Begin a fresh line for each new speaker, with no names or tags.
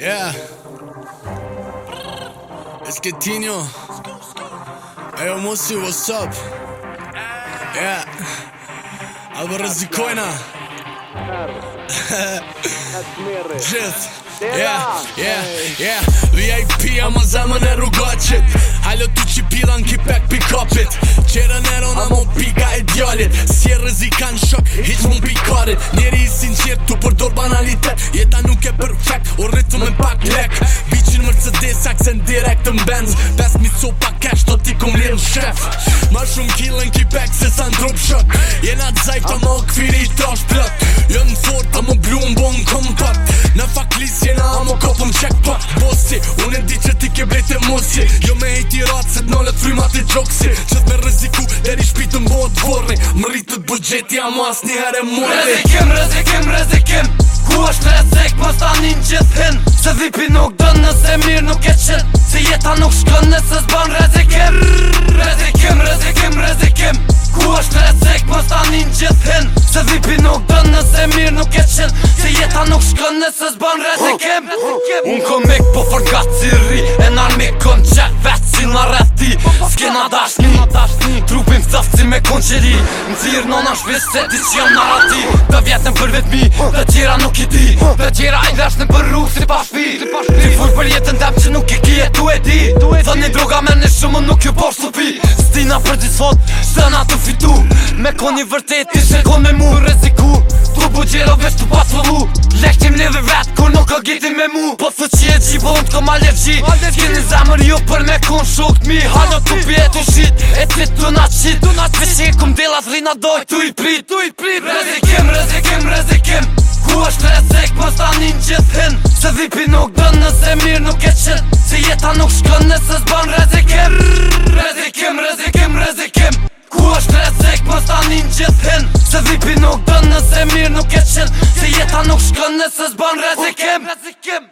Yeah Let's continue Ejo jo. Musi, what's up? Yeah Albo rëzikojna Gjith Yeah, yeah, yeah VIP jam a zemën e rrugacit tu që pilan ki pek pikapit Qera nero na mo pika e djallit Si e rëzikan shok, hiq mu pikarit Njeri i sinqir tu po të mbenz Pes mi su cash të ti kum lirë në shef Ma shumë killen ki pek se sa në drup shët Jena të zajk të më këfiri i trash është plët Jënë jo fort të më blu më bon këm pat Në fak lis jena amë këpë më qek pat Bosi, unë e di që ti ke bejt e mosi Jo me hejti ratë se t'nole të frimat e gjokësi Qëtë me
rëziku deri i shpi më bëhë të vorni Më rritë të bëgjeti a mas një herë e mori Rëzikim, rëzikim, rëzikim Ku është rëzik, më stanin që të Se dhipi nuk dënë nëse mirë nuk e qëtë Se jeta nuk shkënë nëse zbanë rezikim Rezikim, rezikim, rezikim Ku është rezik më stanin gjithin Se dhipi nuk dënë nëse mirë nuk e qëtë Se jeta nuk shkënë nëse zbanë rezikim Unë kom mik po forgatë si rri E nar mik kom që vetë si në rreth S'kena dashni, trupim të zafë si me konqeri Në zirë në nash se ti që janë narati vjetën për vetëmi Dhe gjera nuk i di Dhe gjera i dhashtën për rrugë si pa shpi Ti fur për jetën tep që nuk i kje tu e di Dhe një droga me në shumë nuk ju posh lupi Stina për gjithë fot, shtëna të fitu Me koni vërtet, ti shekon me mu reziku tu bu gjera vesh të pas Lehtim një dhe vetë kur nuk o giti me mu Po së që e gjibon po të koma lefgji Kini zemër ju për me kun shuk të mi Halo të pje të shqit e të të na qit Veqe e kum delat rina doj tu i prit Rezikim, rezikim, rezikim Ku është rezik më po stanin gjithë hin Se dhipi nuk dënë, nëse mirë nuk e qit Se jeta nuk shkën nëse zban rezikim Rezikim, rezikim, rezikim Ku është rezik më po stanin gjithë hin Se vipi nuk dënë nëse mirë nuk e qënë Se jeta nuk shkënë nëse zbanë rezikim.